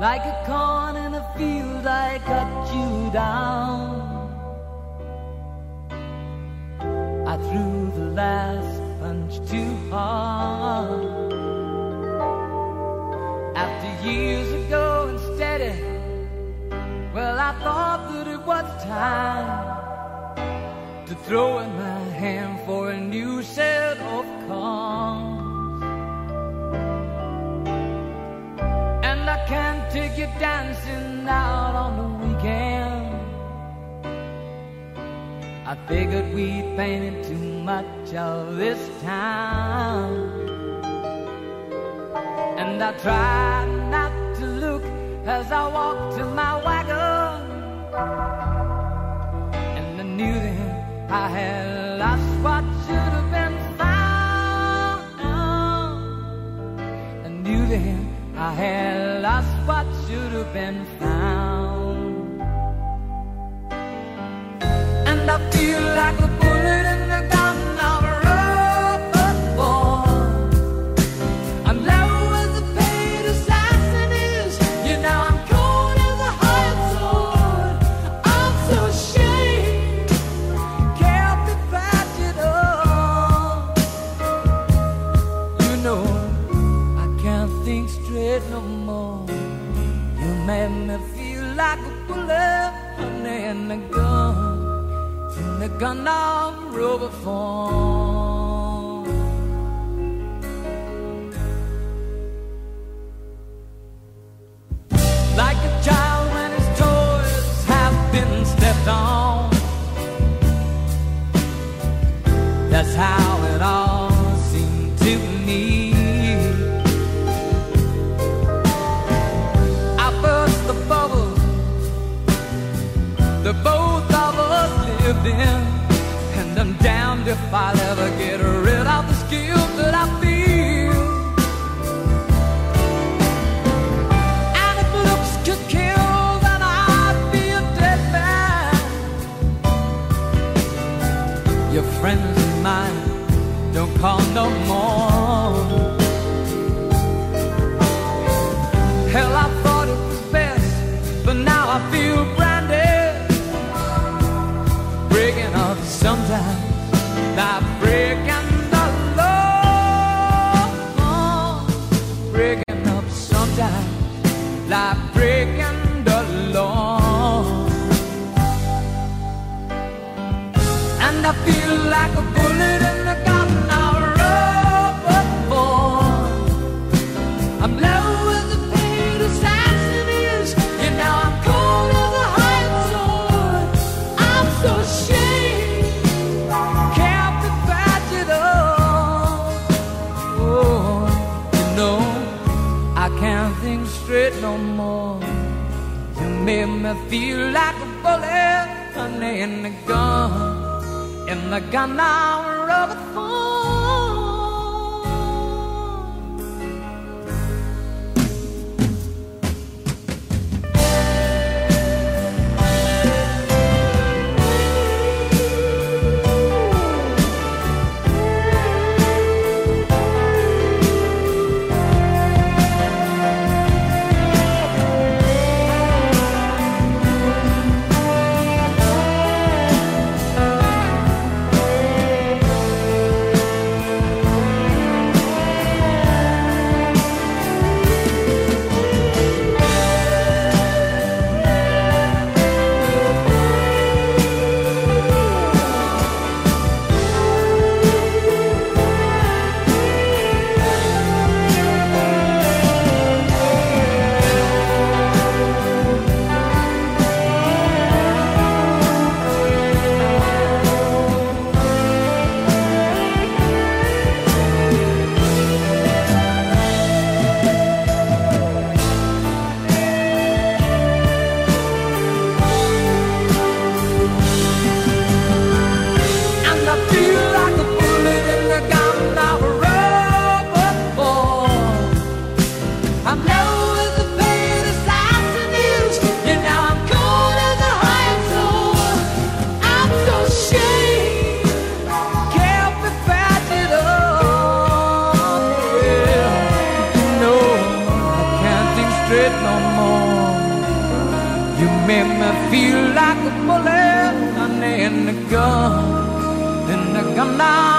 Like a corn in a field, I cut you down. I threw the last punch too hard. After years ago and steady, well, I thought that it was time to throw in my hand for a new set of cards. Take you dancing out on the weekend. I figured we'd painted too much of this town. And I tried not to look as I walked to my wagon. And I knew then I had lost what should have been found. I knew then I had have been found. And I feel like like a bullet honey, in the gun, in the gun of Robert Ford. Like a child when his toys have been stepped on. That's how that both of us lived in, and I'm damned if I'll ever get rid of the guilt that I feel. And if looks could kill, then I'd be a dead man. Your friends and mine don't call no more. Sometimes, not breaking the law. Breaking up sometimes, like breaking straight no more. You made me feel like a bullet, honey, in the gun, in the gun now, Robert Ford. Straight no more. You made me feel like a bullet in the gun, in the gun.